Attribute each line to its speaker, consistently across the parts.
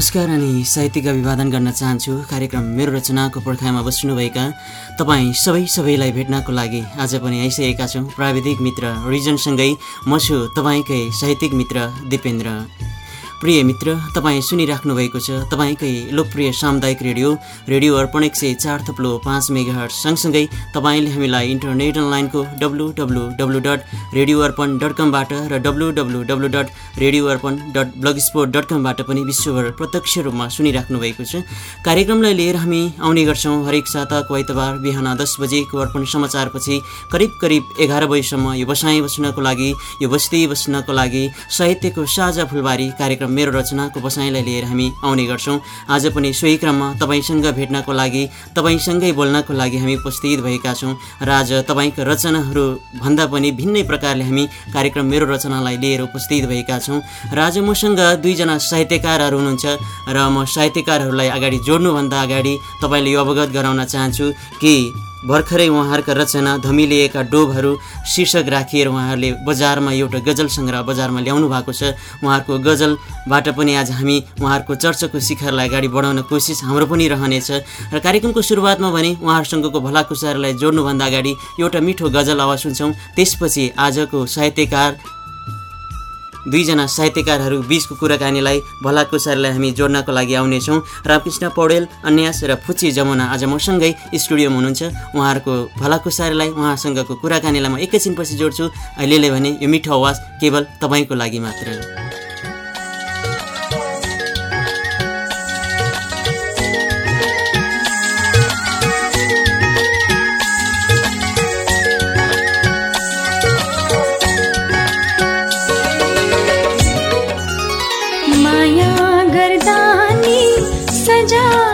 Speaker 1: नमस्कार अनि साहित्यिक अभिवादन गर्न चाहन्छु। कार्यक्रम मेरो रचनाको पर्खाइमा बस्नुभएका तपाईँ सबै सबैलाई भेट्नको लागि आज पनि आइसकेका छौँ। प्राविधिक मित्र रिजनसँगै म छु तपाईँकै साहित्यिक मित्र दिपेन्द्र। प्रिय मित्र तपाईँ सुनिराख्नु भएको छ तपाईँकै लोकप्रिय सामुदायिक रेडियो रेडियो अर्पण एक सय चार थप्लो पाँच मेगाहट सँगसँगै तपाईँले हामीलाई इन्टरनेट अनलाइनको W W W dot radio Arpan dot कमबाट र W W W dot radio Arpan dot blogspot dot कमबाट पनि विश्वभर प्रत्यक्ष रूपमा सुनिराख्नु भएको छ। कार्यक्रमलाई लिएर हामी आउने गर्छौँ हरेक साताको आइतबार बिहान दस बजेको अर्पण समाचारपछि करिब करिब एघार बजीसम्म यो बसाइ बस्नको लागि यो बस्ती बस्नको लागि साहित्यको साझा फुलबारी कार्यक्रम मेरो रचनाको बसाइँलाई लिएर हामी आउने गर्छौँ। आज पनि सोही क्रममा तपाईँसँग भेट्नको लागि तपाईँसँगै बोल्नको लागि हामी उपस्थित भएका छौँ र आज तपाईँको रचनाहरू भन्दा पनि भिन्नै प्रकारले हामी कार्यक्रम मेरो रचनालाई लिएर उपस्थित भएका छौँ र आज मसँग दुईजना साहित्यकारहरू हुनुहुन्छ र म साहित्यकारहरूलाई अगाडि जोड्नुभन्दा अगाडि तपाईँले यो अवगत गराउन चाहन्छु कि भर्खरै उहाँहरूका रचना धमिलिएका डोबहरू शीर्षक राखिएर उहाँहरूले बजारमा एउटा गजल सङ्ग्रह बजारमा ल्याउनु भएको छ। उहाँहरूको गजलबाट पनि आज हामी उहाँहरूको चर्चाको शिखरलाई अगाडि बढाउन कोसिस हाम्रो पनि रहनेछ। र कार्यक्रमको सुरुवातमा भने उहाँहरूसँगको भलाकुसारलाई जोड्नुभन्दा अगाडि एउटा मिठो गजल आवाज सुन्छौँ। त्यसपछि आजको साहित्यकार दुईजना साहित्यकारहरू बिचको कुराकानीलाई भलाकुसारलाई हामी जोड्नको लागि आउनेछौँ। रामकृष्ण पौडेल अन्यास र फुची जमुना आज मसँगै स्टुडियोमा हुनुहुन्छ। उहाँहरूको भलाकुसारलाई उहाँसँगको कुराकानीलाई म एकैछिनपछि जोड्छु। अहिलेले भने यो मिठो आवाज केवल तपाईँको लागि मात्र। 站着。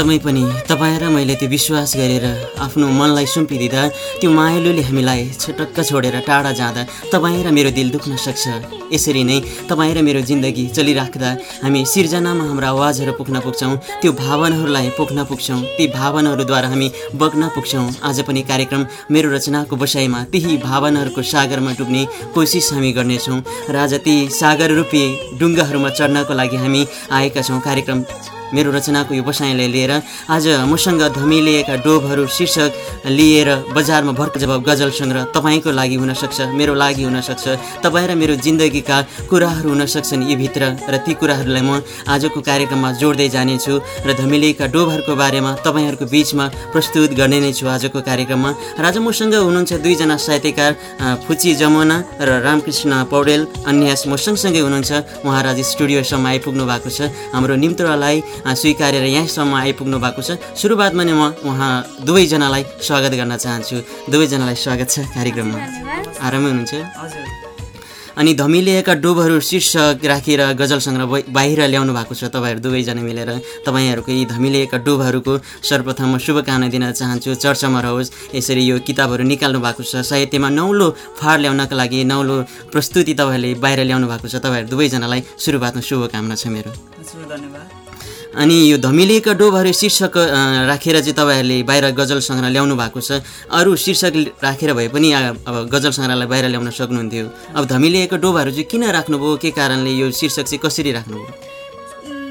Speaker 1: वास्तवमै पनि तपाईँ र मैले त्यो विश्वास गरेर आफ्नो मनलाई सुम्पिदिँदा त्यो मायालुले हामीलाई छटक्क छोडेर टाढा जाँदा तपाईँ र मेरो दिल दुख्न सक्छ। यसरी नै तपाईँ र मेरो जिन्दगी चलिराख्दा हामी सिर्जनामा हाम्रो आवाजहरू पुग्न पुग्छौँ त्यो भावनाहरूलाई पुग्न पुग्छौँ ती भावनाहरूद्वारा हामी बग्न पुग्छौँ। आज पनि कार्यक्रम मेरो रचनाको बसाइमा त्यही भावनाहरूको सागरमा डुब्ने कोसिस हामी गर्नेछौँ र आज ती सागर रूपी डुङ्गाहरूमा चढ्नको लागि हामी आएका छौँ। कार्यक्रम मेरो रचनाको यो बसाइँलाई लिएर आज मसँग धमिलिएका डोबहरू शीर्षक लिएर बजारमा भर्क जवाब गजल सङ्ग्रह तपाईँको लागि हुनसक्छ मेरो लागि हुनसक्छ तपाईँ र मेरो जिन्दगीका कुराहरू हुनसक्छन् यी भित्र र ती कुराहरूलाई म आजको कार्यक्रममा जोड्दै जानेछु र धमिलिएका डोबहरूको बारेमा तपाईँहरूको बिचमा प्रस्तुत गर्ने नै छु आजको कार्यक्रममा। र आज मसँग हुनुहुन्छ दुईजना साहित्यकार फुची जमुना र रामकृष्ण पौडेल अन्यास म सँगसँगै हुनुहुन्छ उहाँ आज स्टुडियोसम्म आइपुग्नु भएको छ। हाम्रो निम्त्रलाई स्वीकारेर यहाँसम्म आइपुग्नु भएको छ। सुरुवातमा नै म उहाँ दुवैजनालाई स्वागत गर्न चाहन्छु। दुवैजनालाई स्वागत छ कार्यक्रममा। आरामै हुनुहुन्छ? अनि धमिलिएका डोबहरू शीर्षक राखेर गजल सङ्ग्रह बाहिर ल्याउनु भएको छ तपाईँहरू दुवैजना मिलेर। तपाईँहरूको यी धमिलिएका डोबहरूको सर्वप्रथम म शुभकामना दिन चाहन्छु। चर्चामा रहोस्। यसरी यो किताबहरू निकाल्नु भएको छ। साहित्यमा नौलो फार ल्याउनका लागि नौलो प्रस्तुति तपाईँहरूले बाहिर ल्याउनु भएको छ। तपाईँहरू दुवैजनालाई सुरुवातमा शुभकामना छ मेरो।
Speaker 2: हजुर धन्यवाद।
Speaker 1: अनि यो धमिलिएका डोबहरू शीर्षक राखेर चाहिँ तपाईँहरूले बाहिर गजल सङ्ग्रह ल्याउनु भएको छ। अरू शीर्षक राखेर भए पनि अब गजल सङ्ग्रहलाई बाहिर ल्याउन सक्नुहुन्थ्यो। अब धमिलिएका डोबहरू चाहिँ किन राख्नुभयो? के कारणले यो शीर्षक चाहिँ कसरी राख्नुभयो?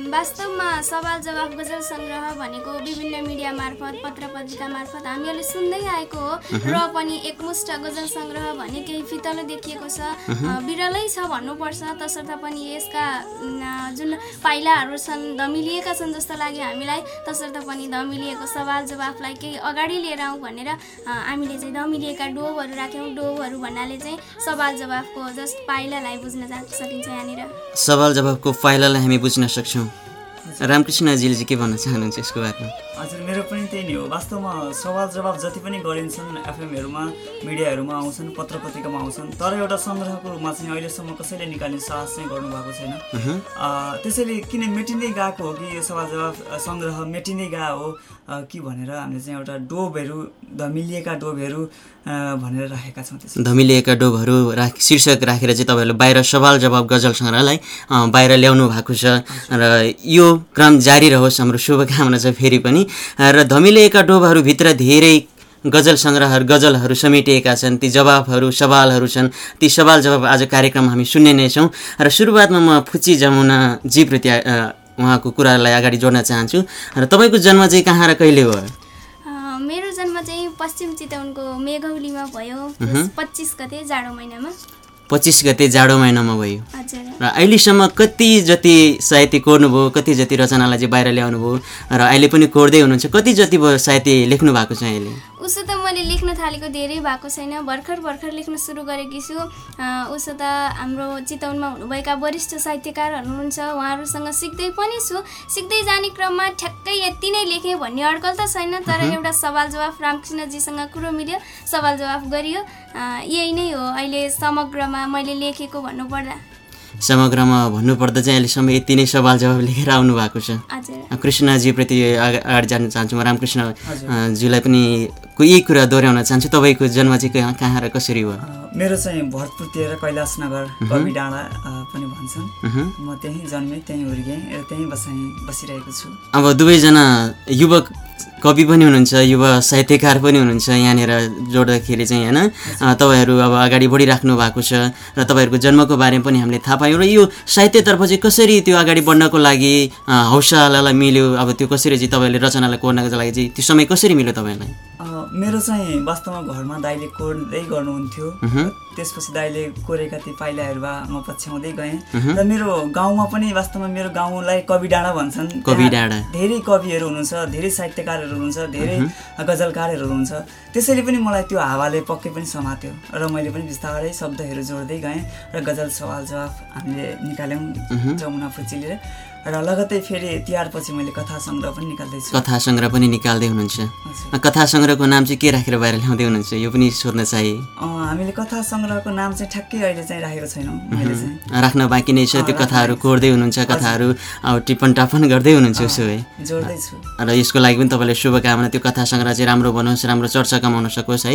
Speaker 3: वास्तवमा सवाल जवाफ गजल सङ्ग्रह भनेको विभिन्न मिडिया मार्फत पत्र पत्रिका मार्फत हामीहरूले सुन्दै आएको हो र पनि एकमुष्ट गजल सङ्ग्रह भने केही फितलो देखिएको छ। अ, विरलै छ भन्नुपर्छ। तसर्थ पनि यसका जुन पाइलाहरू छन् धमिलिएका छन् जस्तो लाग्यो हामीलाई। तसर्थ पनि धमिलिएको सवाल जवाफलाई केही अगाडि लिएर आउँ भनेर हामीले चाहिँ धमिलिएका डोबहरू राख्यौँ। डोबहरू भन्नाले चाहिँ सवाल जवाफको जस्ट पाइलालाई बुझ्न सकिन्छ यहाँनिर।
Speaker 1: सवाल जवाबको पाइलालाई हामी बुझ्न सक्छौँ। रामकृष्णजीले चाहिँ के भन्न चाहनुहुन्छ यसको बारेमा?
Speaker 2: हजुर मेरो पनि त्यही नै हो। वास्तवमा सवाल जवाब जति पनि गरिन्छन् एफएमहरूमा मिडियाहरूमा आउँछन् पत्र पत्रिकामा आउँछन् तर एउटा सङ्ग्रहको रूपमा चाहिँ अहिलेसम्म कसैले निकाल्ने साहस चाहिँ गर्नुभएको छैन। त्यसैले किन मेटिँदै गएको हो कि यो सवाल जवाब सङ्ग्रह मेटिँदै गएको हो कि भनेर हामीले चाहिँ एउटा डोबहरू धमिलिएका डोबहरू भनेर राखेका छौँ
Speaker 1: धमिलिएका डोबहरू राख शीर्षक राखेर चाहिँ तपाईँहरूले बाहिर सवाल जवाब गजल सङ्ग्रहलाई बाहिर ल्याउनु भएको छ। र यो क्रम जारी रहोस् हाम्रो शुभकामना छ फेरि पनि। र धमिलिएका डोबहरूभित्र धेरै गजल सङ्ग्रहहरू गजलहरू समेटिएका छन् ती जवाफहरू सवालहरू छन् ती सवाल जवाब आज कार्यक्रममा हामी सुन्ने नै छौँ। र सुरुवातमा म फुची जमुना जीप्रति अ, उहाँको कुरालाई अगाडि जोड्न चाहन्छु। र तपाईँको जन्म चाहिँ कहाँ र कहिले भयो?
Speaker 3: मेरो जन्म चाहिँ पश्चिम चितवनको मेघौलीमा भयो। पच्चिस गते जाडो महिनामा।
Speaker 1: पच्चिस गते जाडो महिनामा भयो। र? अहिलेसम्म कति जति साहित्य कोर्नुभयो कति जति रचनालाई चाहिँ बाहिर ल्याउनु भयो र अहिले पनि कोर्दै हुनुहुन्छ कति जति भयो साहित्य लेख्नु भएको छ अहिले?
Speaker 3: उसो त मैले लेख्न थालेको धेरै भएको छैन। भर्खर भर्खर लेख्न सुरु गरेकी छु। उसो त हाम्रो चितवनमा हुनुभएका वरिष्ठ साहित्यकारहरू हुनुहुन्छ। उहाँहरूसँग सिक्दै पनि छु। सिक्दै जाने क्रममा ठ्याक्कै यति नै लेखेँ भन्ने अड्कल त छैन तर एउटा सवाल जवाफ रामकृष्णजीसँग कुरो मिल्यो। सवाल जवाफ गरियो। यही नै हो। अहिले समग्रमा मैले लेखेको भन्नुपर्दा।
Speaker 1: समग्रमा भन्नुपर्दा चाहिँ अहिलेसम्म यति नै सवाल जवाब लेखेर आउनु भएको छ।
Speaker 3: हजुर।
Speaker 1: कृष्णजीप्रति अगा- अगाडि जान चाहन्छु म। रामकृष्ण अ, ज्यूलाई पनि यही कुरा दोहोऱ्याउन चाहन्छु। तपाईँको जन्म चाहिँ कहाँ र कसरी भयो?
Speaker 2: अ, मेरो चाहिँ भरतपुर र कैलाशनगर कवि डाँडा पनि भन्छन्। म त्यहीँ जन्मेँ त्यहीँ हुर्केँ र त्यहीँ बसाइ बसिरहेको छु।
Speaker 1: अब दुवैजना युवक कवि पनि हुनुहुन्छ युवा साहित्यकार पनि हुनुहुन्छ यहाँनिर जोड्दाखेरि चाहिँ होइन? तपाईँहरू अब अगाडि बढिराख्नु भएको छ र तपाईँहरूको जन्मको बारेमा पनि हामीले थाहा पायौँ र यो साहित्यतर्फ चाहिँ कसरी त्यो अगाडि बढ्नको लागि हौसलालाई मिल्यो अब त्यो कसरी चाहिँ तपाईँले रचनालाई कोर्नको लागि चाहिँ त्यो समय कसरी मिल्यो तपाईँलाई
Speaker 2: मेरो चाहिँ वास्तवमा घरमा दाइले कोर्दै गर्नुहुन्थ्यो। त्यसपछि दाइले कोरेका ती पाइलाहरूमा म पछ्याउँदै गएँ। र मेरो गाउँमा पनि वास्तवमा मेरो गाउँलाई कवि डाँडा भन्छन्।
Speaker 1: कवि डाँडा।
Speaker 2: धेरै कविहरू हुनुहुन्छ धेरै साहित्यकारहरू हुनुहुन्छ धेरै गजलकारहरू हुनुहुन्छ। त्यसैले पनि मलाई त्यो हावाले पक्कै पनि समात्यो। र मैले पनि बिस्तारै शब्दहरू जोड्दै गएँ र गजल सवाल जवाफ हामीले निकाल्यौँ जमुना फुचिले। र लगत्तै फेरि तिहारपछि मैले कथा सङ्ग्रह पनि निकाल्दैछु।
Speaker 1: कथा सङ्ग्रह पनि निकाल्दै हुनुहुन्छ। कथा सङ्ग्रहको नाम चाहिँ के राखेर बाहिर ल्याउँदै हुनुहुन्छ यो पनि सोध्न चाहे।
Speaker 2: हामीले कथा सङ्ग्रहको नाम चाहिँ ठ्याक्कै अहिले चाहिँ राखेको छैनौँ
Speaker 1: राख्न बाँकी नै छ त्यो कथाहरू कोर्दै हुनुहुन्छ कथाहरू अब टिप्पण टाप्पण गर्दै हुनुहुन्छ उसो भए।
Speaker 2: जोड्दैछु।
Speaker 1: र यसको लागि पनि तपाईँलाई शुभकामना त्यो कथा सङ्ग्रह चाहिँ राम्रो बनोस् राम्रो चर्चा कमाउन सकोस् है।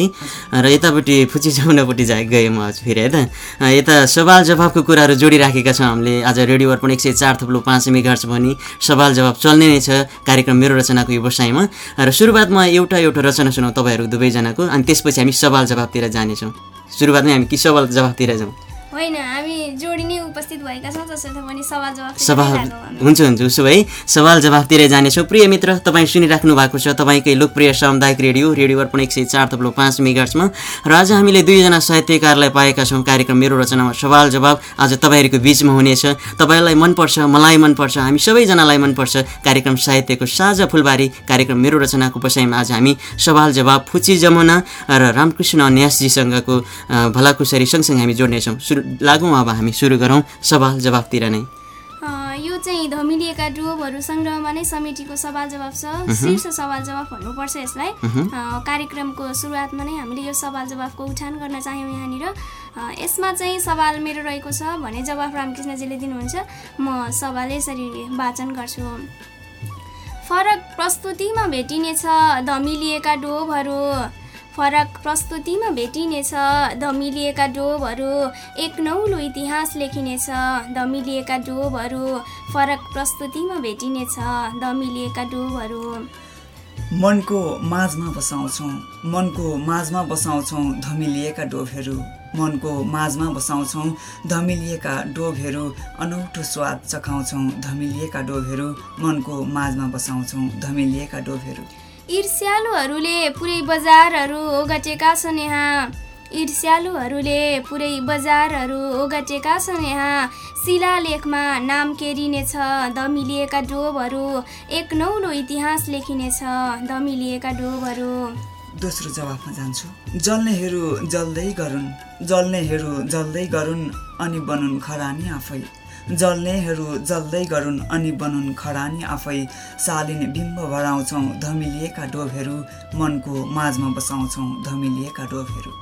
Speaker 1: र यतापट्टि फुची जमुनापट्टि जा गएँ म आज फेरि है त। यता सवाल जवाफको कुराहरू जोडिराखेका छौँ हामीले। आज रेडियो अर्पण एक सय चार थुप्रो पाँच मेगार्च भनी सवाल जवाफ चल्ने नै छ कार्यक्रम मेरो रचनाको व्यवसायमा र सुरुवातमा एउटा एउटा रचना सुनौँ तपाईँहरू दुवैजनाको अनि त्यसपछि हामी सवाल जवाफतिर जानेछौँ। सुरुवातमै हामी कि सवाल जवाफतिर जाउँ?
Speaker 3: होइन। जोडी नै उपस्थित भएका छौँ तसर्थ पनि सवाल जवाफ
Speaker 1: सवाल हुन्छ हुन्छ उसो भए सवाल जवाफतिर जानेछौँ। प्रिय मित्र तपाईँ सुनिराख्नु भएको छ तपाईँकै लोकप्रिय सामुदायिक रेडियो रेडियो अर्पण एक सय चार थप्लो पाँच मेगार्समा र आज हामीले दुईजना साहित्यकारलाई पाएका छौँ। कार्यक्रम मेरो रचनामा सवाल जवाब आज तपाईँहरूको बिचमा हुनेछ। तपाईँलाई मनपर्छ मलाई मनपर्छ हामी सबैजनालाई मनपर्छ। कार्यक्रम साहित्यको साझा फुलबारी कार्यक्रम मेरो रचनाको पसाइमा आज हामी सवाल जवाब फुची जमुना र रामकृष्ण न्यासजीसँगको भलाकुसारी सँगसँगै हामी जोड्नेछौँ। सुरु लागौँ अब हामी। सुरु गरौँ। सवाल जवाफतिर नै।
Speaker 3: यो चाहिँ धमिलिएका डुवहरू सङ्ग्रहमा नै समेटिएको सवाल जवाफ छ। शीर्ष सवाल जवाफ भन्नुपर्छ यसलाई। कार्यक्रमको सुरुवातमा नै हामीले यो सवाल जवाफको उठान गर्न चाह्यौँ यहाँनिर। यसमा चाहिँ सवाल मेरो रहेको छ भने जवाफ रामकृष्णजीले दिनुहुन्छ। म सवाल यसरी वाचन गर्छु। फरक प्रस्तुतिमा भेटिनेछ धमिलिएका डोबहरू फरक प्रस्तुतिमा भेटिनेछ। धमिलिएका डोबहरू एक नौलो इतिहास लेखिनेछ। धमिलिएका डोबहरू फरक प्रस्तुतिमा भेटिनेछ। धमिलिएका डोबहरू
Speaker 2: मनको माझमा बसाउँछौँ। मनको माझमा बसाउँछौँ धमिलिएका डोबहरू। मनको माझमा बसाउँछौँ धमिलिएका डोबहरू। अनौठो स्वाद चखाउँछौँ धमिलिएका डोबहरू। मनको माझमा बसाउँछौँ धमिलिएका डोबहरू।
Speaker 3: ईर्ष्यालुहरूले पुरै बजारहरू ओगटेका छन् यहाँ। ईर्ष्यालुहरूले पुरै बजारहरू ओगटेका छन् यहाँ। शिलालेखमा नाम केरिनेछ दमिलिएका डोबहरू। एक नौलो इतिहास लेखिनेछ दमिलिएका डोबहरू।
Speaker 2: दोस्रो जवाफमा जान्छु। जल्नेहरू जल्दै गरून् जल्नेहरू जल्दै गरून् अनि बनुन् खरानी आफै। जल्नेहरू जल्दै गरून् अनि बनुन् खरानी आफै सालिन बिम्ब भराउँछौँ धमिलिएका डोबहरू मनको माझमा बसाउँछौँ धमिलिएका डोबहरू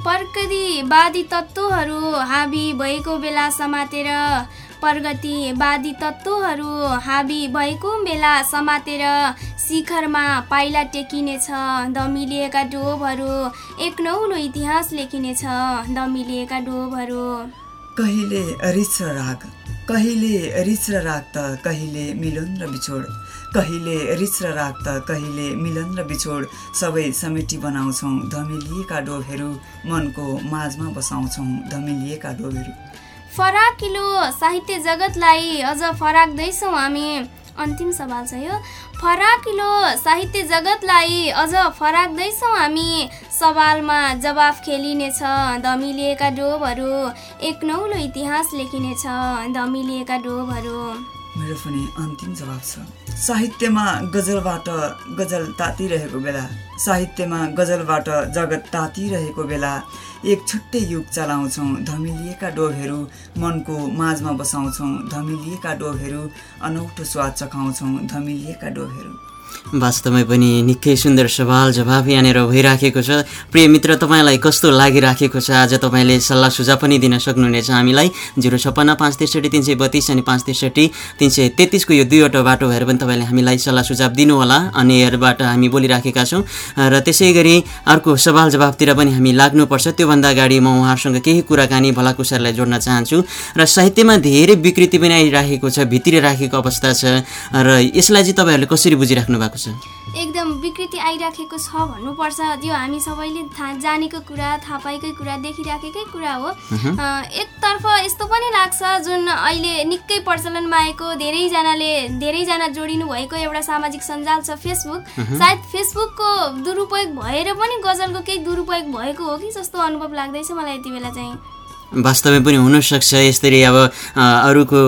Speaker 3: प्रगतिवादी तत्त्वहरू हाबी भएको बेला समातेर प्रगतिवादी तत्त्वहरू हाबी भएको बेला समातेर शिखरमा पाइला टेकिनेछ दमिलिएका डोबहरू एक नौलो इतिहास लेखिनेछ दमिलिएका डोबहरू
Speaker 2: कहिले रिस राग? कहिले रिस र राग त कहिले मिलन र बिछोड। कहिले रिस र राग त कहिले मिलन र बिछोड। सबै समेटी बनाउँछौँ धमिलिएका डोबहरू मनको माझमा बसाउँछौँ धमिलिएका डोबहरू
Speaker 3: फराकिलो साहित्य जगतलाई अझ फराक्दैछौँ हामी। अन्तिम सवाल छ यो। फराकिलो साहित्य जगतलाई अझ फराक्दैछौँ हामी। सवालमा जवाफ खेलिनेछ धमिलिएका डोबहरू। एक नौलो इतिहास लेखिनेछ धमिलिएका डोबहरू।
Speaker 2: मेरो पनि अन्तिम जवाब छ। साहित्यमा गजलबाट गजल तातिरहेको बेला साहित्यमा गजलबाट जगत तातिरहेको बेला एक छुट्टै युग चलाउँछौँ धमिलिएका डोबहरू मनको माझमा बसाउँछौँ धमिलिएका डोबहरू अनौठो स्वाद चखाउँछौँ धमिलिएका डोबहरू
Speaker 1: वास्तवमै पनि निकै सुन्दर सवाल जवाफ यहाँनिर भइराखेको छ। प्रिय मित्र तपाईँलाई कस्तो लागिराखेको छ? आज तपाईँले सल्लाह सुझाव पनि दिन सक्नुहुनेछ हामीलाई। जिरो छप्पन्न पाँच त्रिसठी तिन सय बत्तिस अनि पाँच त्रिसठी तिन सय तेत्तिसको यो दुईवटा बाटो भएर पनि तपाईँले हामीलाई सल्लाह सुझाव दिनुहोला। अनि यहाँबाट हामी बोलिराखेका छौँ। र त्यसै गरी अर्को सवाल जवाफतिर पनि हामी लाग्नुपर्छ। त्योभन्दा अगाडि म उहाँहरूसँग केही कुराकानी भलाकुसारलाई जोड्न चाहन्छु। र साहित्यमा धेरै विकृति पनि आइराखेको छ भित्रिएर राखेको अवस्था छ। र यसलाई चाहिँ तपाईँहरूले कसरी बुझिराख्नु भएको छ?
Speaker 3: एकदम विकृति आइराखेको छ भन्नुपर्छ। त्यो हामी सबैले थाहा जानेको कुरा थाहा पाएकै कुरा देखिराखेकै कुरा हो। एकतर्फ यस्तो पनि लाग्छ जुन अहिले निकै प्रचलनमा आएको धेरैजनाले धेरैजना जोडिनु भएको एउटा सामाजिक सञ्जाल छ फेसबुक। सायद फेसबुकको दुरुपयोग भएर पनि गजलको केही दुरुपयोग भएको हो कि जस्तो अनुभव लाग्दैछ मलाई यति बेला चाहिँ।
Speaker 1: वास्तवमै पनि हुनसक्छ। यसरी अब अरूको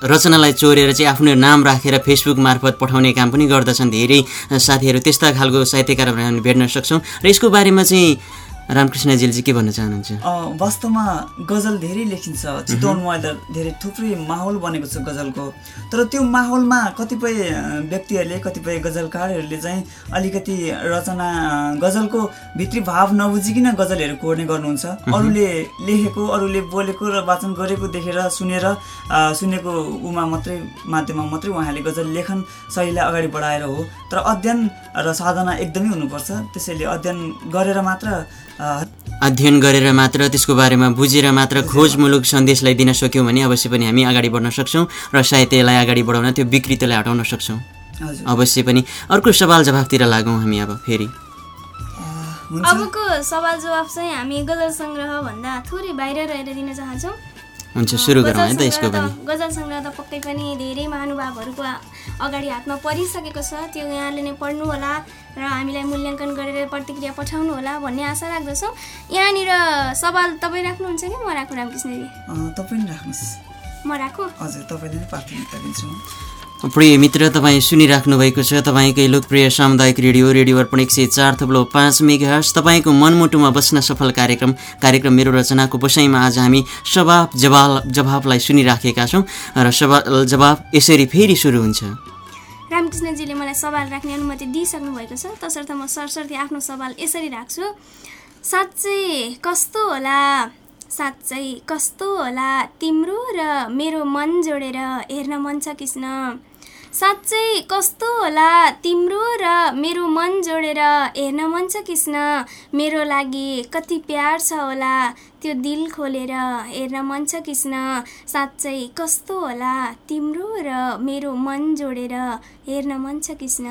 Speaker 1: रचनालाई चोरेर चाहिँ आफ्नो नाम राखेर फेसबुक मार्फत पठाउने काम पनि गर्दछन् धेरै साथीहरू। त्यस्ता खालको साहित्यकारहरू हामी भेट्न सक्छौँ। र यसको बारेमा चाहिँ रामकृष्णजीले चाहिँ के भन्न चाहनुहुन्छ?
Speaker 2: वास्तवमा गजल धेरै लेखिन्छ। चितवनमा अहिले धेरै थुप्रै माहौल बनेको छ गजलको। तर त्यो माहौलमा कतिपय व्यक्तिहरूले कतिपय गजलकारहरूले चाहिँ अलिकति रचना गजलको भित्री भाव नबुझिकन गजलहरू कोर्ने गर्नुहुन्छ। अरूले लेखेको अरूले बोलेको र वाचन गरेको देखेर सुनेर सुनेको उमा मात्रै माध्यममा मात्रै उहाँले गजल लेखन शैलीलाई अगाडि बढाएर हो। तर अध्ययन र साधना एकदमै हुनुपर्छ। त्यसैले अध्ययन गरेर मात्र
Speaker 1: अध्ययन गरेर मात्र त्यसको बारेमा बुझेर मात्र खोजमूलक सन्देशलाई दिन सक्यौँ भने अवश्य पनि हामी अगाडि बढ्न सक्छौँ र साहित्यलाई अगाडि बढाउन त्यो विकृतिलाई हटाउन सक्छौँ।
Speaker 2: हजुर।
Speaker 1: अवश्य पनि अर्को सवाल जवाफतिर लागौँ हामी अब फेरि।
Speaker 3: अबको सवाल जवाफ चाहिँ हामी गजल सङ्ग्रह भन्दा थोरै बाहिर रहेर दिन चाहन्छौँ।
Speaker 1: हुन्छ सुरु गरौँ है त यसको पनि
Speaker 3: त- गजल सङ्ग्रह त पक्कै पनि धेरै महानुभावहरूको अगाडि हातमा परिसकेको छ। त्यो यहाँले नै पढ्नु होला र हामीलाई मूल्याङ्कन गरेर प्रतिक्रिया पठाउनु होला भन्ने आशा राख्दछौँ। यहाँनिर सवाल तपाईँ राख्नुहुन्छ कि म राखौँ रामकृष्णजी।
Speaker 2: अ, तपाईँ राख्नुहोस्।
Speaker 3: म राखौँ।
Speaker 2: हजुर तपाईँले प्राथमिकता दिन्छु।
Speaker 1: प्रिय मित्र तपाईँ सुनिराख्नु भएको छ तपाईँकै लोकप्रिय सामुदायिक रेडियो रेडियो अर्पण एक सय चार थप्लो पाँच मेगाहर्स तपाईँको मनमुटुमा बस्न सफल कार्यक्रम कार्यक्रम मेरो रचनाको बसाइमा आज हामी सवाब जवाब जवाफलाई सुनिराखेका छौँ र सवाल जवाब यसरी फेरि सुरु हुन्छ।
Speaker 3: रामकृष्णजीले मलाई सवाल राख्ने अनुमति दिइसक्नु भएको छ। तसर्थ म सरसर्ती आफ्नो सवाल यसरी राख्छु। साँच्चै कस्तो होला? साँच्चै कस्तो होला तिम्रो र मेरो मन जोडेर हेर्न मन छ कृष्ण। साँच्चै कस्तो होला तिम्रो र मेरो मन जोडेर हेर्न मन छ कृष्ण। मेरो लागि कति प्यार छ होला त्यो दिल खोलेर हेर्न मन छ कृष्ण। साँच्चै कस्तो होला तिम्रो र मेरो मन जोडेर हेर्न मन छ कृष्ण।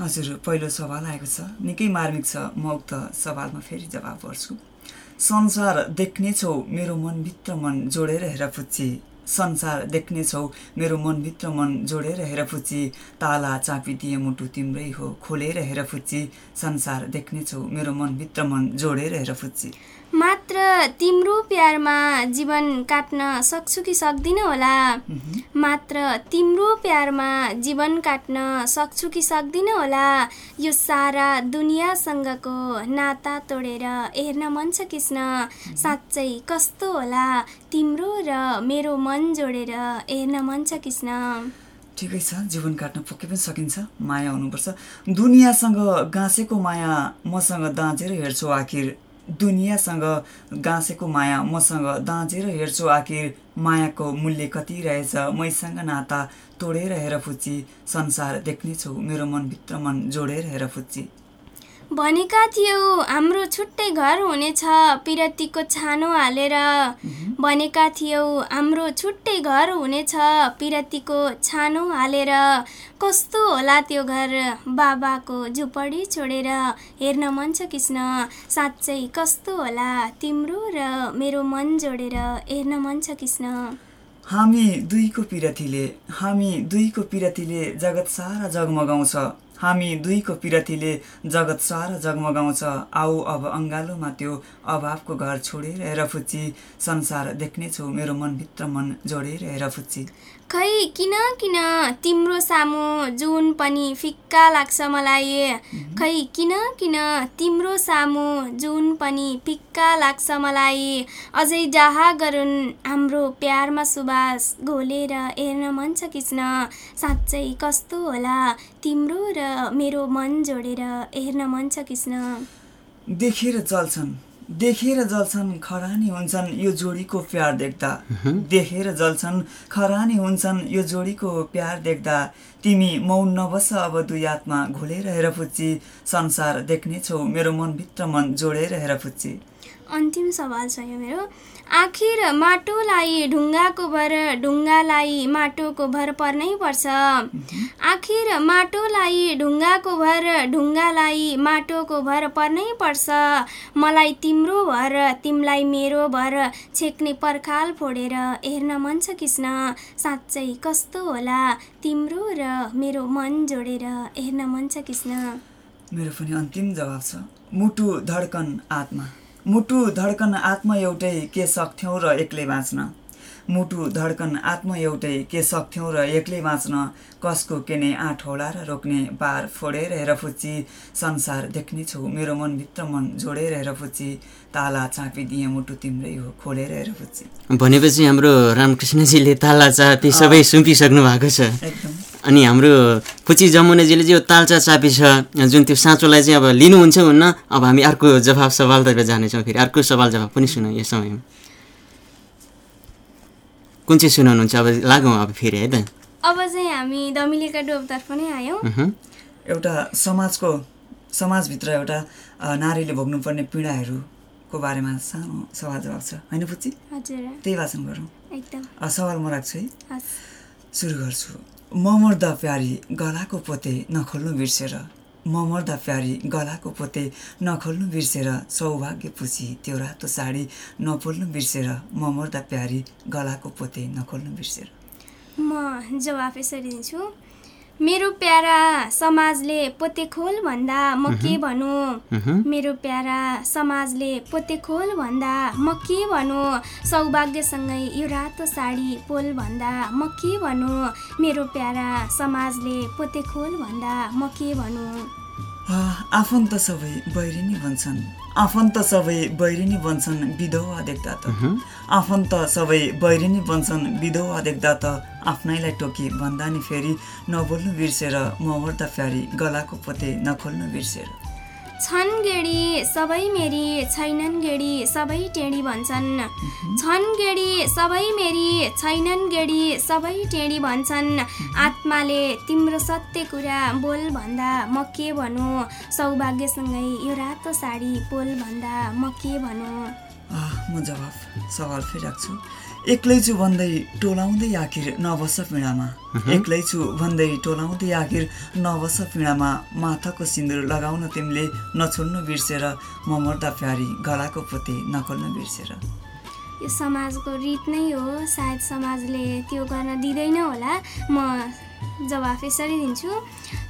Speaker 2: हजुर पहिलो सवाल आएको छ। निकै मार्मिक छ। म उक्त सवालमा फेरि जवाब गर्छु। संसार देख्नेछौ मेरो मनभित्र मन जोडेर हेर पुच्ची संसार देख्नेछौ मेरो मनभित्र मन जोडेर हेर फुच्ची। ताला चापिदिए मुटु तिम्रै हो खोलेर हेर फुच्ची। संसार देख्नेछौ मेरो मनभित्र मन जोडेर हेर फुच्ची।
Speaker 3: मात्र तिम्रो प्यारमा जीवन काट्न सक्छु कि सक्दिनँ होला? मात्र तिम्रो प्यारमा जीवन काट्न सक्छु कि सक्दिनँ होला? यो सारा दुनियाँसँगको नाता तोडेर हेर्न मन छ कृष्ण। साँच्चै कस्तो होला? तिम्रो र मेरो मन जोडेर हेर्न मन छ कृष्ण।
Speaker 2: ठिकै छ जीवन काट्न पक्कै पनि सकिन्छ माया हुनुपर्छ। दुनियाँसँग गाँसेको माया मसँग दाँचेर हेर्छु आखिर। दुनियाँसँग गाँसेको माया मसँग दाँचेर हेर्छु आखिर मायाको मूल्य कति रहेछ। मैसँग नाता तोडेर हेर फुच्ची संसार देख्नेछौ मेरो मनभित्र मन जोडेर हेर फुच्ची।
Speaker 3: भनेका थियौ हाम्रो छुट्टै घर हुनेछ पिरतीको छानो हालेर। भनेका थियौ हाम्रो छुट्टै घर हुनेछ पिरतीको छानो हालेर। कस्तो होला त्यो घर? बाबाको झुपडी छोडेर हेर्न मन छ कृष्ण। साँच्चै कस्तो होला तिम्रो र मेरो मन जोडेर हेर्न मन छ कृष्ण।
Speaker 2: हामी दुईको पिरतीले हामी दुईको पिरतीले जगत सारा जगमगाउँछ। हामी दुईको पिरतीले जगत सारा जगमगाउँछ। आऊ अब अङ्गालोमा त्यो अभावको घर छोडेर हेर फुच्ची। संसार देख्नेछौ मेरो मनभित्र मन जोडेर हेर फुच्ची।
Speaker 3: खै? किन किन? तिम्रो सामु जुन पनि फिक्का लाग्छ मलाई। खै किन किन? तिम्रो सामु जुन पनि फिक्का लाग्छ मलाई। अझै डाहा गरून् हाम्रो प्यारमा सुबास घोलेर हेर्न मन छ कृष्ण। साँच्चै कस्तो होला? तिम्रो र मेरो मन जोडेर हेर्न मन छ कृष्ण।
Speaker 2: देखेर चल्छन्। देखेर जल्छन् खरानी हुन्छन् यो जोडीको प्यार देख्दा। देखेर जल्छन् खरानी हुन्छन् यो जोडीको प्यार देख्दा। तिमी मौन नबस अब दुई आत्मा घोलेर हेर फुच्ची। संसार देख्नेछौ मेरो मनभित्र मन जोडेर हेर फुच्ची।
Speaker 3: अन्तिम सवाल छ यो मेरो। आखिर माटोलाई ढुङ्गाको भर ढुङ्गालाई माटोको भर पर्नै पर्छ। आखिर माटोलाई ढुङ्गाको भर ढुङ्गालाई माटोको भर पर्नै पर्छ। मलाई तिम्रो भर तिमीलाई मेरो भर छेक्ने पर्खाल फोडेर हेर्न मन छ कृष्ण। साँच्चै कस्तो होला तिम्रो र मेरो मन जोडेर हेर्न मन छ कृष्ण।
Speaker 2: मेरो पनि अन्तिम जवाब छ मुटु धड्कन आत्मा। मुटु धड्कन आत्मा एउटै के सक्थ्यौँ र एक्लै बाँच्न? मुटु धड्कन आत्मा एउटै के सक्थ्यौँ र एक्लै बाँच्न? कसको केने आँट होला र रोक्ने बार फोडेर हेर फुच्ची संसार देख्ने छु। मेरो मनभित्र मन जोडेर हेर फुच्ची ताला चापिदिए मुटु तिम्रै हो खोलेर हेर फुच्ची।
Speaker 1: भनेपछि हाम्रो रामकृष्णजीले ताला चापी सबै सुम्पिसक्नु भएको छ।
Speaker 2: एकदम।
Speaker 1: अनि हाम्रो फुची जमुनाजीले चाहिँ यो तालचा चापी छ जुन त्यो साँचोलाई चाहिँ अब लिनुहुन्छ हुन्न अब हामी अर्को जवाब सवालतर्फ जानेछौँ फेरि। अर्को सवाल जवाब पनि सुनौँ यो समयमा। कुन चाहिँ सुनाउनुहुन्छ अब लागौँ अब फेरि है त।
Speaker 3: अब चाहिँ हामी दमिलेका डोबतर्फ नै आयौँ।
Speaker 2: एउटा समाजको समाजभित्र एउटा नारीले भोग्नुपर्ने पीडाहरूको बारेमा सानो सवाल जवाब छ। होइन त्यही भाषण गरौँ।
Speaker 3: एकदम।
Speaker 2: सवाल म राख्छु है। सुरु गर्छु। मर्दा प्यारी गलाको पोते नखोल्नु बिर्सेर मर्दा प्यारी गलाको पोते नखोल्नु बिर्सेर सौभाग्य पुछी त्यो रातो साडी नपोल्नु बिर्सेर मर्दा प्यारी गलाको पोते नखोल्नु बिर्सेर।
Speaker 3: म जवाफ यसरी दिन्छु। मेरो प्यारा समाजले पोते खोल भन्दा म के भनौँ। मेरो प्यारा समाजले पोते खोल भन्दा म के भनौँ सौभाग्यसँगै यो रातो साडी पोल भन्दा म के भनौँ मेरो प्यारा समाजले पोते खोल भन्दा म के भनौँ
Speaker 2: आ, आफन्त सबै बैरिनी भन्छन्। आफन्त सबै बैरिनी भन्छन् विधवा देख्दा त आफन्त सबै बैरिनी भन्छन् विधवा देख्दा त आफ्नैलाई टोकी भन्दा नि फेरि नबोल्नु बिर्सेर मर्दा फ्यारी गलाको पोते नखोल्नु बिर्सेर।
Speaker 3: छन् गेडी सबै मेरी छैनन् गेडी सबै टेडी भन्छन्। छन् गेडी सबै मेरी छैनन् गेडी सबै टेडी भन्छन्। आत्माले तिम्रो सत्य कुरा बोल भन्दा म के भनौँ सौभाग्यसँगै यो रातो साडी पोल भन्दा म के भनौँ
Speaker 2: म जवाफ सवाल फेरि राख्छु एक्लै छु भन्दै टोलाउँदै आखिर नबस पीडामा। एक्लै छु भन्दै टोलाउँदै आखिर नबस पीडामा माथाको सिन्दुर लगाउन तिमीले नछोड्नु बिर्सेर म मर्दा प्यारी गलाको पोते नखोल्नु बिर्सेर।
Speaker 3: यो समाजको रित नै हो। सायद समाजले त्यो गर्न दिँदैन होला। म जवाफ यसरी दिन्छु।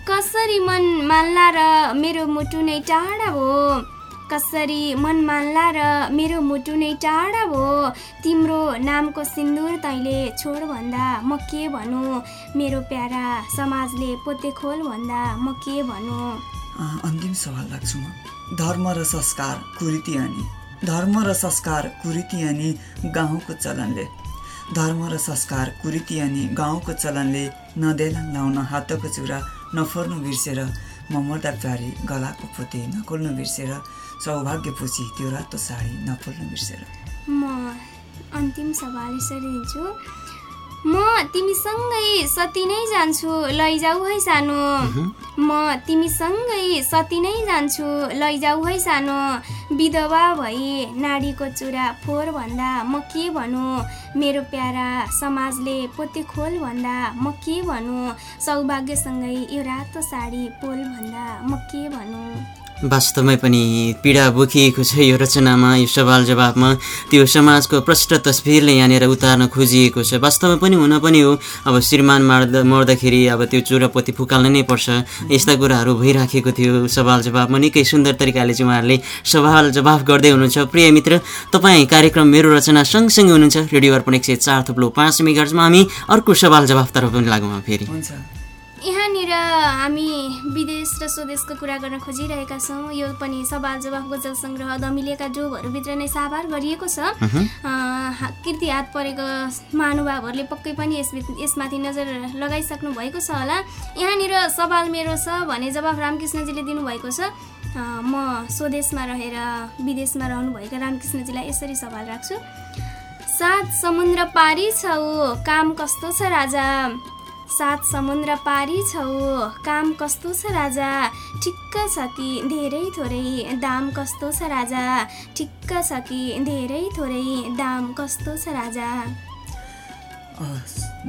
Speaker 3: कसरी मन मान्ला र मेरो मुटु नै टाढा भयो कसरी मन मान्ला र मेरो मुटु नै टाढा भयो तिम्रो नामको सिन्दुर तैँले छोड भन्दा म के भनौँ मेरो प्यारा समाजले पोते खोल भन्दा म के भनौँ
Speaker 2: अन्तिम सवाल राख्छु म। धर्म र संस्कार कुरीति अनि। धर्म र संस्कार कुरीति अनि गाउँको चलनले। धर्म र संस्कार कुरीति अनि गाउँको चलनले नदेला लाउन हातको चुरा नफोर्नु बिर्सेर म मर्दा प्यारी गलाको पोते नखोल्नु बिर्सेर सौभाग्य पुछी त्यो रातो साडी नफोल्नु बिर्सेर
Speaker 3: म अन्तिम सवाल यसरी दिन्छु म तिमीसँगै सती नै जान्छु लैजाऊ है सानो म तिमीसँगै सती नै जान्छु लैजाऊ है सानो विधवा भई नाडीको चुरा फोर भन्दा म के भनौँ मेरो प्यारा समाजले पोते खोल भन्दा म के भनौँ सौभाग्यसँगै यो रातो साडी पोल भन्दा म के भनौँ
Speaker 1: वास्तवमै पनि पीडा बोकिएको छ यो रचनामा यो सवाल जवाबमा त्यो समाजको प्रष्ट तस्बिरले यहाँनिर उतार्न खोजिएको छ। वास्तवमा पनि हुन पनि हो। अब श्रीमान मार्दा मर्दाखेरि अब त्यो चुरापोती फुकाल्न नै पर्छ। यस्ता कुराहरू भइराखेको थियो। सवाल जवाबमा निकै सुन्दर तरिकाले चाहिँ उहाँहरूले सवाल जवाफ गर्दै हुनुहुन्छ। प्रिय मित्र तपाईँ कार्यक्रम मेरो रचना सँगसँगै हुनुहुन्छ। रेडियो अर्पण एक सय चार थुप्लो पाँच हामी अर्को सवाल जवाफतर्फ पनि लागौँ फेरि।
Speaker 2: हुन्छ।
Speaker 3: यहाँनिर हामी विदेश र स्वदेशको कुरा गर्न खोजिरहेका छौँ। यो पनि सवाल जवाफ गजल सङ्ग्रह दमिलेका डोबहरूभित्र नै साभार गरिएको छ। कृति हात परेको महानुभावहरूले पक्कै पनि यस यसमाथि नजर लगाइसक्नु भएको छ होला। यहाँनिर सवाल मेरो छ भने जवाफ रामकृष्णजीले दिनुभएको छ। म स्वदेशमा रहेर विदेशमा रहनुभएका रामकृष्णजीलाई यसरी सवाल राख्छु। सात समुद्र पारी छौ काम कस्तो छ राजा? सात समुद्र पारी छौ काम कस्तो छ राजा? ठिक्क छ कि धेरै थोरै दाम कस्तो छ राजा? ठिक्क छ कि धेरै थोरै दाम कस्तो छ राजा?
Speaker 2: अँ,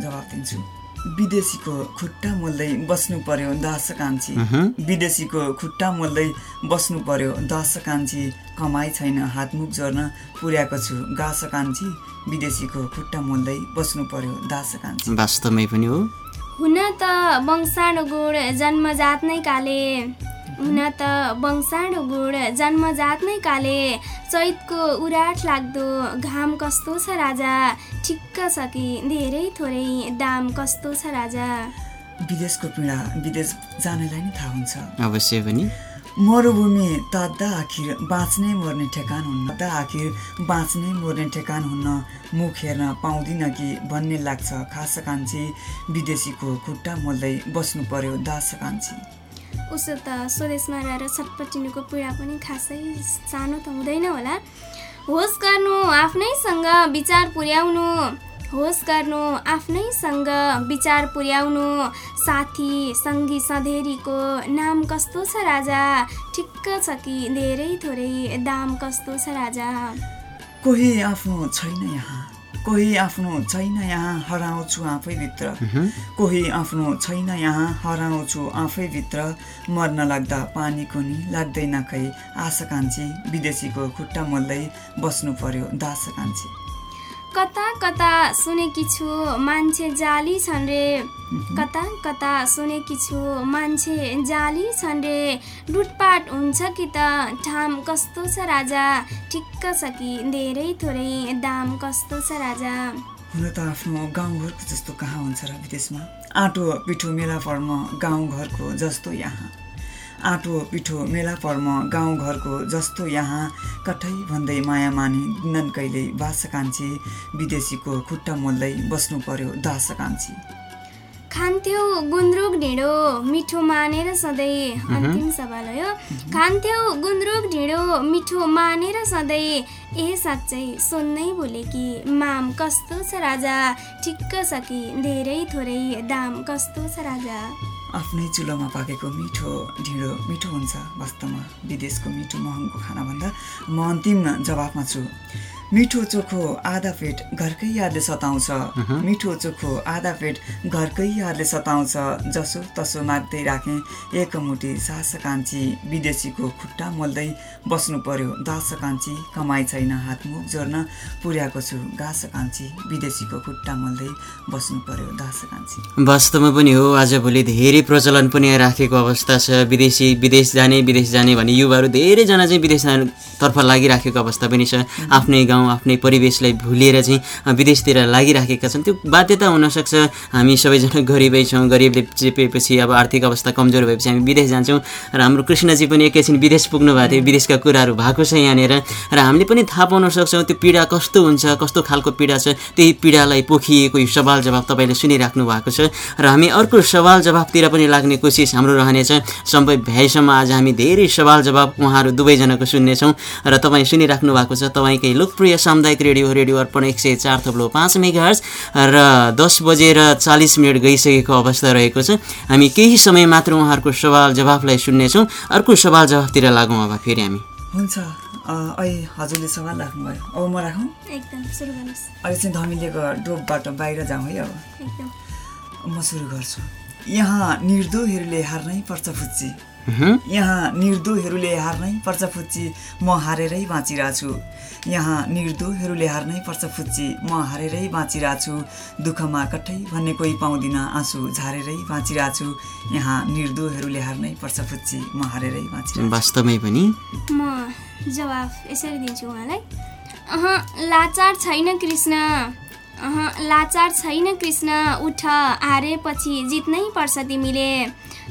Speaker 2: जवाब दिन्छु। विदेशीको खुट्टा मोल्दै बस्नु पर्यो दास कान्छी विदेशीको खुट्टा मोल्दै बस्नु पर्यो दास कान्छी कमाइ छैन हातमुख जोर्न पुर्याएको छु। गास कान्छी विदेशीको खुट्टा मोल्दै बस्नु पर्यो दास कान्छी
Speaker 1: वास्तवमै पनि हो।
Speaker 3: हुन त वंशाणु गुण जन्मजात नै काले। हुन त वंशाणु गुण जन्मजात नै काले। चैतको उराट लाग्दो घाम कस्तो छ राजा? ठिक्क छ कि धेरै थोरै दाम कस्तो छ राजा?
Speaker 2: विदेशको पीडा विदेश जानैलाई नै थाहा हुन्छ।
Speaker 1: अवश्य पनि।
Speaker 2: मरुभूमि तात्दा आखिर बाँच्ने मर्ने ठेकान हुन्न। तात्दा आखिर बाँच्ने मर्ने ठेकान हुन्न मुख हेर्न पाउँदिन कि भन्ने लाग्छ। खास कान्छी विदेशीको खुट्टा मोल्दै बस्नु पर्यो दास कान्छी।
Speaker 3: उसो त स्वदेशमा रहेर छटपटिनुको पीडा पनि खासै सानो त हुँदैन होला। होस गर्नु आफ्नैसँग विचार पुर्याउनु। होस गर्नु आफ्नैसँग विचार पुर्याउनु। साथी सङ्गी सधेरीको नाम कस्तो छ राजा? ठिक्क छ कि धेरै थोरै दाम कस्तो छ राजा?
Speaker 2: कोही आफ्नो छैन यहाँ। कोही आफ्नो छैन यहाँ हराउँछु आफैभित्र। कोही आफ्नो छैन यहाँ हराउँछु आफैभित्र। मर्न लाग्दा पानीको नि लाग्दैन खै। आशा कान्छी विदेशीको खुट्टा मोल्दै बस्नु पर्यो दास कान्छी
Speaker 3: कता कता सुनेकी छु मान्छे जाली छन् रे। कता कता सुनेकी छु मान्छे जाली छन् रे। लुटपाट हुन्छ कि त ठाम कस्तो छ राजा? ठिक्क छ कि धेरै थोरै दाम कस्तो छ राजा?
Speaker 2: हुन त आफ्नो गाउँघरको जस्तो कहाँ हुन्छ र विदेशमा? आँटो पिठो मेला पर्म गाउँघरको जस्तो यहाँ। आँटो पिठो मेला पर्म गाउँघरको जस्तो यहाँ कठै भन्दै माया मानी दिनन् कहिले बास कान्छी विदेशीको खुट्टा मोल्दै बस्नु पर्यो दास कान्छी
Speaker 3: खान्थ्यौ गुन्द्रुक ढिँडो मिठो मानेर सधैँ अन्तिम सवाल हो खान्थ्यौ गुन्द्रुक ढिँडो मिठो मानेर सधैँ ए साँच्चै सोध्नै भुले कि माम कस्तो छ राजा? ठिक्क छ कि धेरै थोरै दाम कस्तो छ राजा?
Speaker 2: आफ्नै चुलोमा पाकेको मिठो ढिँडो मिठो हुन्छ वास्तवमा। विदेशको मिठो महँगो खानाभन्दा म अन्तिम जवाफमा छु। मिठो चोखो आधा पेट घरकै यादले सताउँछ। मिठो चोखो आधा पेट घरकै यादले सताउँछ। जसो तसो माग्दै राखेँ एकमुठी सास कान्छी विदेशीको खुट्टा मोल्दै बस्नु पर्यो दास कान्छी कमाइ छैन हातमुख जोड्न पुर्याएको छु। गास कान्छी विदेशीको खुट्टा मोल्दै बस्नु पर्यो दास कान्छी
Speaker 1: वास्तवमा पनि हो आजभोलि धेरै प्रचलन पनि राखेको अवस्था छ। विदेशी विदेश जाने विदेश जाने भन्ने युवाहरू धेरैजना चाहिँ विदेश तर्फ लागिराखेको अवस्था पनि छ। आफ्नै गाउँ आफ्नै परिवेशलाई भुलिएर चाहिँ विदेशतिर लागिराखेका छन्। त्यो बाध्यता हुनसक्छ। हामी सबैजना गरिबै छौँ। गरिबले चेपेपछि अब आर्थिक अवस्था कमजोर भएपछि हामी विदेश जान्छौँ। र हाम्रो कृष्णजी पनि एकैछिन विदेश पुग्नु भएको थियो। विदेशका कुराहरू भएको छ यहाँनिर। र हामीले पनि थाहा पाउन सक्छौँ त्यो पीडा कस्तो हुन्छ कस्तो खालको पीडा छ। त्यही पीडालाई पोखिएको यो सवाल जवाब तपाईँले सुनिराख्नु भएको छ। र हामी अर्को सवाल जवाबतिर पनि लाग्ने कोसिस हाम्रो रहनेछ। सम्भव भ्याएसम्म आज हामी धेरै सवाल जवाब उहाँहरू दुवैजनाको सुन्नेछौँ। र तपाईँ सुनिराख्नु भएको छ तपाईँकै लोकप्रिय सामुदायिक रेडियो रेडियो अर्पण एक सय चार थप्लो पाँच मेगाहर्ज र दस बजेर चालिस मिनट गइसकेको अवस्था रहेको छ। हामी केही समय मात्र उहाँहरूको सवाल जवाफलाई सुन्नेछौँ। अर्को सवाल जवाफतिर लागौँ अब फेरि हामी।
Speaker 2: हुन्छ। अँ, अहिले हजुरले सवाल राख्नुभयो। अब म राखौँ?
Speaker 3: एकदम सुरु गर्नुहोस्।
Speaker 2: अहिले चाहिँ धमिलिएको डोपबाट बाहिर जाउँ है अब। म सुरु गर्छु। यहाँ निर्दोहरूले हार्नै पर्छ फुच्ची। यहाँ निर्दोहरूले हार्नै पर्छ फुच्ची म हारेरै बाँचिरहेको छु यहाँ निर्दोहरूले हार्नै पर्छ फुच्ची म हारेरै बाँचिरहेको छु दुःखमा कठै भन्ने कोही पाउँदिन आँसु झारेरै बाँचिरहेको छु यहाँ निर्दोहरूले हार्नै पर्छ फुच्ची म हारेरै बाँचिरहेको
Speaker 1: वास्तवमै पनि?
Speaker 3: म जवाफ यसरी दिन्छु उहाँलाई। अह लाचार छैन कृष्ण। अह लाचार छैन कृष्ण। उठ हारेपछि जित्नै पर्छ तिमीले।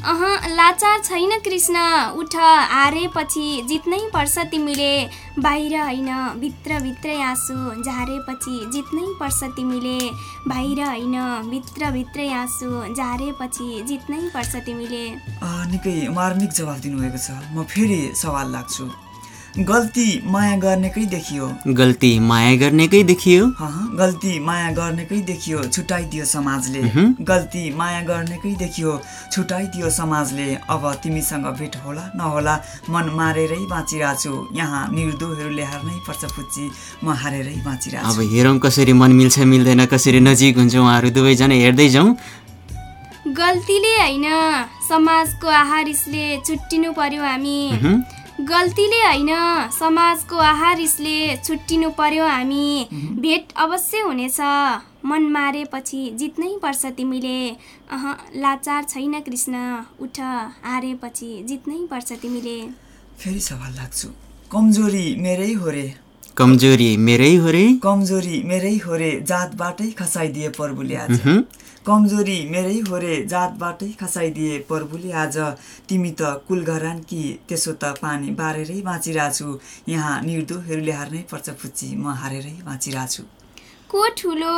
Speaker 3: अह लाचार छैन कृष्ण। उठ हारेपछि जित्नै पर्छ तिमीले। बाहिर होइन भित्रभित्रै आँसु। झारेपछि जित्नै पर्छ तिमीले। बाहिर होइन भित्रभित्रै आँसु। झारेपछि जित्नै पर्छ तिमीले।
Speaker 2: निकै मार्मिक जवाफ दिनुभएको छ। म फेरि सवाल लाग्छु। गल्ती माया गर्नेकै देखियो।
Speaker 1: गल्ती माया गर्नेकै देखियो?
Speaker 2: हँ, गल्ती माया गर्नेकै देखियो छुट्याइदियो समाजले। गल्ती माया गर्नेकै देखियो छुट्याइदियो समाजले। अब तिमीसँग भेट होला नहोला मन मारेरै बाँचिरहेको छु यहाँ निर्दोहरूले हार्नै पर्छ फुच्ची म हारेरै बाँचिरहेको
Speaker 1: अब हेरौँ कसरी मन मिल्छ मिल्दैन कसरी नजिक हुन्छ उहाँहरू दुवैजना हेर्दै जाउँ।
Speaker 3: गल्तीले होइन समाजको आहारिसले छुट्टिनु पर्यो हामी। गल्तीले होइन। समाजको आहारिसले छुट्टिनु पर्यो हामी। भेट अवश्य हुनेछ। मन मारेपछि जित्नै पर्छ तिमीले। अह लाचार छैन कृष्ण। उठ हारेपछि जित्नै पर्छ तिमीले।
Speaker 2: फेरि सवाल लाग्छु। कमजोरी मेरै हो रे।
Speaker 1: कमजोरी मेरै हो रे?
Speaker 2: कमजोरी मेरै हो रे जातबाटै खसाइदिए प्रभुले आज। कमजोरी मेरै हो रे जातबाटै खसाइदिए प्रभुले आज। तिमी त कुलघरान कि त्यसो त पानी बारेरै बाँचिरहेछु यहाँ निर्दोहरूले हार्नै पर्छ फुच्ची म हारेरै बाँचिरहेछु
Speaker 3: को ठुलो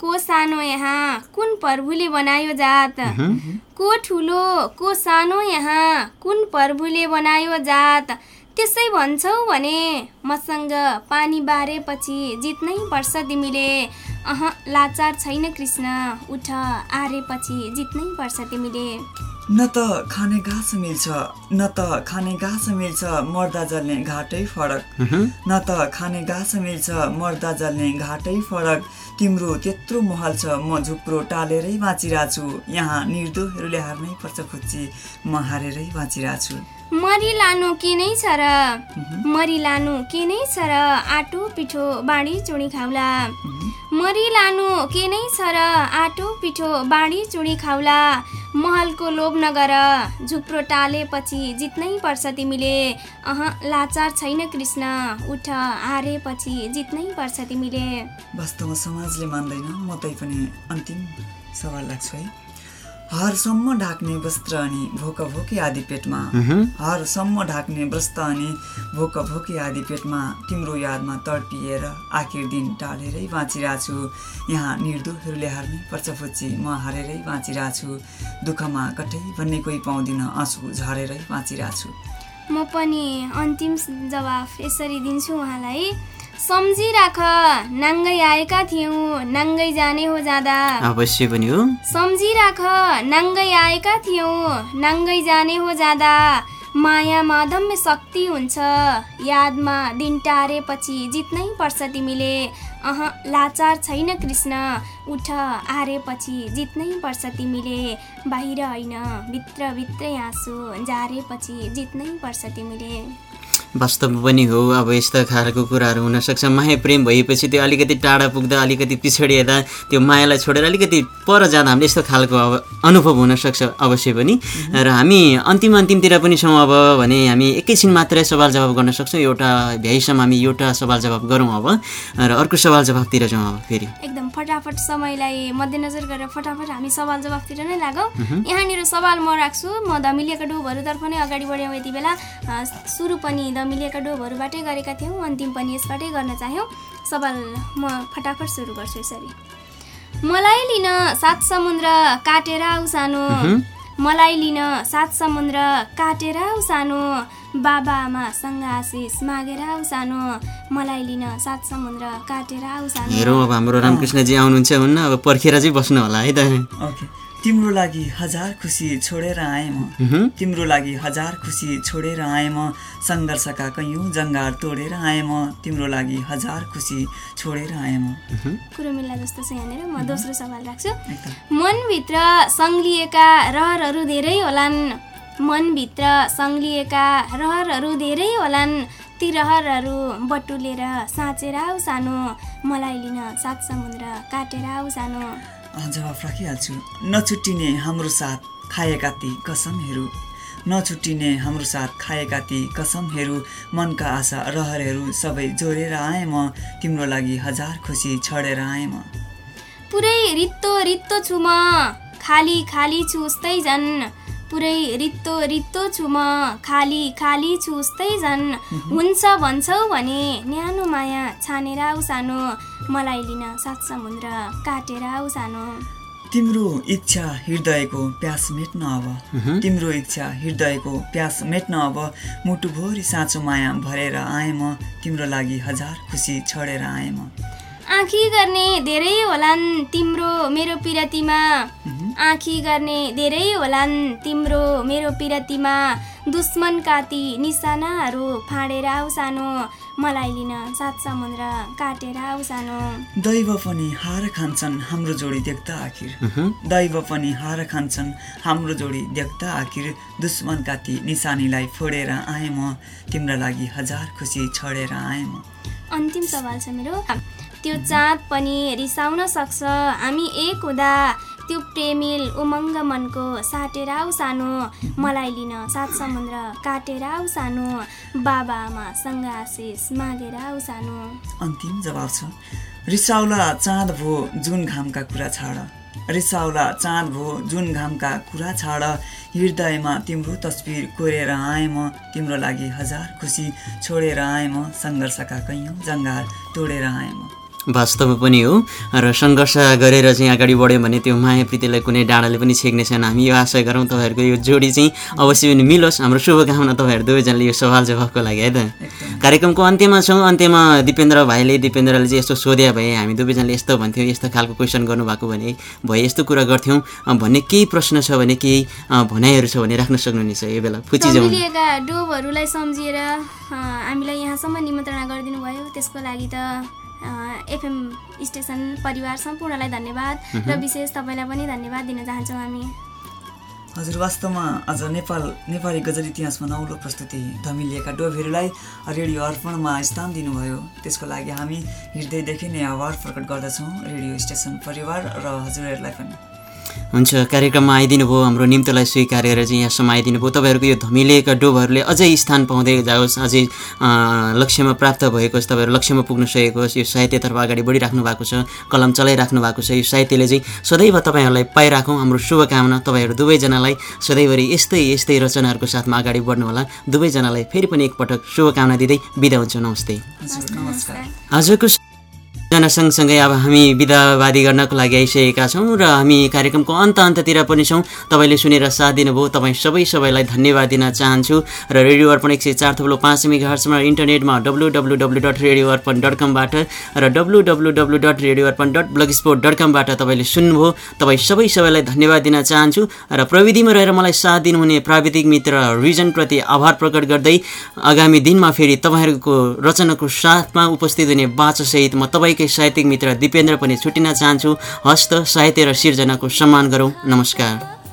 Speaker 3: को सानो यहाँ? कुन प्रभुले बनायो जात? को ठुलो को सानो यहाँ? कुन प्रभुले बनायो जात? त्यसै भन्छौ भने मसँग पानी बारेपछि जित्नै पर्छ तिमीले। अह लाचार छैन कृष्ण। उठ आरेपछि जित्नै पर्छ तिमीले।
Speaker 2: न त खाने घाँस मिल्छ न त खाने घाँस मिल्छ मर्दा जल्ने घाटै फरक। न त खाने घाँस मिल्छ मर्दा जल्ने घाटै फरक। तिम्रो त्यत्रो महल छ म झुप्रो टालेरै बाँचिरहेछु यहाँ निर्दोहरूले हार्नै पर्छ खुच्ची म हारेरै बाँचिरहेछु
Speaker 3: मरि लानु के नै छ र? मरि लानु के नै छ र? आटो पिठो बाँडी चुडी खाउला। मरि लानु के नै छ र? आटो पिठो बाँडी चुडी खाउला। महलको लोभ नगर झुप्रो टालेपछि जित्नै पर्छ तिमीले। अह लाचार छैन कृष्ण। उठ हारेपछि जित्नै पर्छ तिमीले।
Speaker 2: वास्तवमा समाजले मान्दैन। म तै पनि अन्तिम सवाल लाग्छु है। हरसम्म ढाक्ने वस्त्र अनि भोक भोके आदि पेटमा। हरसम्म ढाक्ने वस्त्र अनि भोक भोके आदि पेटमा तिम्रो यादमा तडपिएर आखिर दिन टालेरै बाँचिरहेको छु यहाँ निर्दोषहरूले हार्ने पर्छ फुच्ची म हारेरै बाँचिरहेको छु दुःखमा कतै भन्ने कोही पाउँदिनँ आँसु झरेरै बाँचिरहेको छु
Speaker 3: म पनि अन्तिम जवाफ यसरी दिन्छु उहाँलाई। सम्झिराख। नाङ्गै आएका थियौँ। नाङ्गै जाने हो जाँदा।
Speaker 1: अवश्य पनि हो।
Speaker 3: सम्झिराख। नाङ्गै आएका थियौँ। नाङ्गै जाने हो जाँदा। मायामा अदम्य शक्ति हुन्छ। यादमा दिन टारेपछि जित्नै पर्छ तिमीले। अह लाचार छैन कृष्ण। उठ आरेपछि जित्नै पर्छ तिमीले। बाहिर होइन भित्रभित्रै आँसु। जारेपछि जित्नै पर्छ तिमीले।
Speaker 1: वास्तव पनि हो। अब यस्ता खालको कुराहरू हुनसक्छ। माया प्रेम भएपछि त्यो अलिकति टाढा पुग्दा अलिकति पछाडि हेर्दा त्यो मायालाई छोडेर अलिकति पर जाँदा हामीले यस्तो खालको अब अनुभव हुनसक्छ अवश्य पनि। र हामी अन्तिम अन्तिमतिर पनि छौँ अब भने हामी एकैछिन मात्रै सवाल जवाब गर्न सक्छौँ। एउटा भ्याइसम्म हामी एउटा सवाल जवाब गरौँ अब। र अर्को सवाल जवाबतिर जाउँ अब फेरि।
Speaker 3: एकदम फटाफट समयलाई मध्यनजर गरेर फटाफट हामी सवाल जवाफतिर नै लागौँ। यहाँनिर सवाल म राख्छु। म धमिलिएका डुबहरूतर्फ नै अगाडि बढ्यौँ यति बेला। सुरु पनि मिलेका डोबहरूबाटै गरेका थियौँ अन्तिम पनि यसबाटै गर्न चाह्यौँ। सवाल म फटाफट सुरु गर्छु यसरी। मलाई लिन सात समुद्र काटेर आऊ सानो। मलाई लिन सात समुद्र काटेर आऊ सानो। बाबा आमासँग आशिष मागेर आऊ सानो। मलाई लिन सात समुद्र काटेर आऊ सानो।
Speaker 1: हेरौँ अब हाम्रो रामकृष्णजी आउनुहुन्छ हुन्न? अब पर्खेर चाहिँ बस्नु होला है त।
Speaker 2: ओके। तिम्रो लागि हजार खुसी छोडेर आएँ म। तिम्रो लागि हजार खुसी छोडेर आएँ म। सङ्घर्षका कैयौँ जङ्गार तोडेर आएँ म। तिम्रो लागि हजार खुसी छोडेर आएँ म।
Speaker 3: कुरो मिल्ला जस्तो छ यहाँनिर। म दोस्रो सवाल राख्छु। मनभित्र सङ्लिएका रहरहरू धेरै होलान्। मनभित्र सङ्लिएका रहरहरू धेरै होलान्। ती रहरहरू बटुलेर साँचेर आऊ सानो। मलाई लिन सात समुद्र काटेर आऊ सानो।
Speaker 2: जवाफ राखिहाल्छु। नछुट्टिने हाम्रो साथ खाएका ती कसमहरू। नछुट्टिने हाम्रो साथ खाएका ती कसमहरू मनका आशा रहरहरू सबै जोडेर आएँ म। तिम्रो लागि हजार खुसी छडेर आएँ म।
Speaker 3: पुरै रित्तो रित्तो छु म। खाली खाली छु उस्तै झन्। पुरै रित्तो रित्तो छु म खाली खाली छु उस्तै झन्। हुन्छ भन्छौ भने न्यानो माया छानेर आऊ सानो मलाई लिन सात समुद्र काटेर आऊ सानो।
Speaker 2: तिम्रो इच्छा हृदयको प्यास मेट्न अब। तिम्रो इच्छा हृदयको प्यास मेट्न अब। मुटुभरि साँचो माया भरेर आएँ म तिम्रो लागि हजार खुसी छडेर आएँ म।
Speaker 3: आँखी गर्ने धेरै होलान् तिम्रो मेरो पिरतीमा। आँखी गर्ने धेरै होलान् तिम्रो मेरो पिरतीमा। दुश्मन काती निशानाहरू फाँडेर आऊ सानो। मलाई लिन सात समुद्र काटेर आऊ सानो।
Speaker 2: दैव पनि हार खान्छन् हाम्रो जोडी देख्दा आखिर। दैव पनि हार खान्छन् हाम्रो जोडी देख्दा आखिर। दुश्मनका ती निशानीलाई फोडेर आएँ म। तिम्रा लागि हजार खुसी छडेर आएँ म।
Speaker 3: अन्तिम सवाल छ मेरो। त्यो चाँद पनि रिसाउन सक्छ। हामी एक हुँदा त्यो प्रेमिल उमङ्ग मनको साटेर सानो मलाई लिन सात समुद्र काटेर सानो बाबा आमासँग आशिष मागेर सानो।
Speaker 2: अन्तिम जवाब छ रिसाउला चाँद भो जुन घामका कुरा छाड। रिसाउला चाँद भो जुन घामका कुरा छाड। हृदयमा तिम्रो तस्बिर कोरेर आएँ म तिम्रो लागि हजार खुसी छोडेर आएँ म सङ्घर्षका कैयौँ जङ्गार तोडेर आएँ म।
Speaker 1: वास्तव पनि हो। र सङ्घर्ष गरेर चाहिँ अगाडि बढ्यो भने त्यो माया प्रीतिलाई कुनै डाँडाले पनि छेक्ने छैन। हामी यो आशा गरौँ तपाईँहरूको यो जोडी चाहिँ अवश्य पनि मिलोस्। हाम्रो शुभकामना तपाईँहरू दुवैजनाले यो सवाल जवाफको लागि है त? कार्यक्रमको अन्त्यमा छौँ। अन्त्यमा दिपेन्द्र भाइले दिपेन्द्रले चाहिँ यस्तो सोध्या भए हामी दुवैजनाले यस्तो भन्थ्यौँ यस्तो खालको क्वेसन गर्नुभएको भने भए यस्तो कुरा गर्थ्यौँ। भन्ने केही प्रश्न छ भने केही भनाइहरू छ भने राख्न सक्नुहुनेछ यो बेला। फुची जाउँ
Speaker 3: डोबहरूलाई सम्झिएर हामीलाई यहाँसम्म निमन्त्रणा गरिदिनु भयो त्यसको लागि त एफएम स्टेसन परिवार सम्पूर्णलाई धन्यवाद र विशेष तपाईँलाई पनि धन्यवाद दिन चाहन्छौँ हामी।
Speaker 2: हजुर वास्तवमा अझ नेपाल नेपाली गजल इतिहासमा नौलो प्रस्तुति धमिलिएका डोबहरूलाई रेडियो अर्पणमा स्थान दिनुभयो। त्यसको लागि हामी हृदयदेखि नै आभार प्रकट गर्दछौँ रेडियो स्टेसन परिवार र हजुरहरूलाई पनि।
Speaker 4: हुन्छ कार्यक्रममा आइदिनु भयो हाम्रो निम्तोलाई स्वीकार गरेर चाहिँ यहाँसम्म आइदिनु भयो तपाईँहरूको यो धमिलिएका डोबहरूले अझै स्थान पाउँदै जाओस् अझै लक्ष्यमा प्राप्त भएको होस् तपाईँहरू लक्ष्यमा पुग्न सकेको होस् यो साहित्यतर्फ अगाडि बढिराख्नु भएको छ कलम चलाइराख्नु भएको छ। यो साहित्यले चाहिँ सदैव तपाईँहरूलाई पाइराखौँ। हाम्रो शुभकामना तपाईँहरू दुवैजनालाई। सधैँभरि यस्तै यस्तै रचनाहरूको साथमा अगाडि बढ्नु होला दुवैजनालाई फेरि पनि एकपटक शुभकामना दिँदै बिदा हुन्छु। नमस्ते। आजको जना सँगसँगै अब हामी विधावादी गर्नको लागि आइसकेका छौँ र हामी कार्यक्रमको अन्त अन्ततिर पनि छौँ। तपाईँले सुनेर साथ दिनुभयो। तपाईँ सबै सबैलाई धन्यवाद दिन चाहन्छु र रेडियो अर्पण एक सय चार थप्लो पाँच मेगा हर्समा इन्टरनेटमा W W W dot radio Arpan dot कमबाट र W W W dot radio Arpan dot blogspot dot कमबाट तपाईँले सुन्नुभयो। तपाईँ सबै सबैलाई धन्यवाद दिन चाहन्छु र प्रविधिमा रहेर मलाई साथ दिनुहुने प्राविधिक मित्र रिजनप्रति आभार प्रकट गर्दै आगामी दिनमा फेरि तपाईँहरूको रचनाको साथमा उपस्थित हुने बाचासहित म तपाईँकै साहित्यिक मित्र दिपेन्द्र पनि छुटिन चाहन्छु। हस्त साहित्य र सिर्जनाको सम्मान गरौँ। नमस्कार।